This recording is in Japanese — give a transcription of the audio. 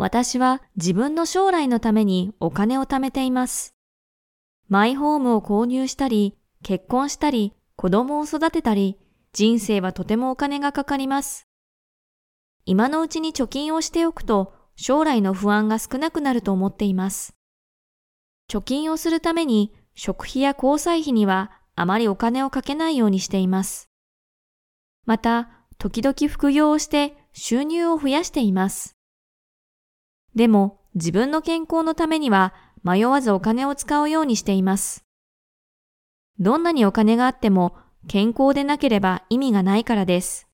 私は自分の将来のためにお金を貯めています。マイホームを購入したり、結婚したり、子供を育てたり、人生はとてもお金がかかります。今のうちに貯金をしておくと将来の不安が少なくなると思っています。貯金をするために食費や交際費にはあまりお金をかけないようにしています。また、時々副業をして収入を増やしています。でも自分の健康のためには迷わずお金を使うようにしています。どんなにお金があっても健康でなければ意味がないからです。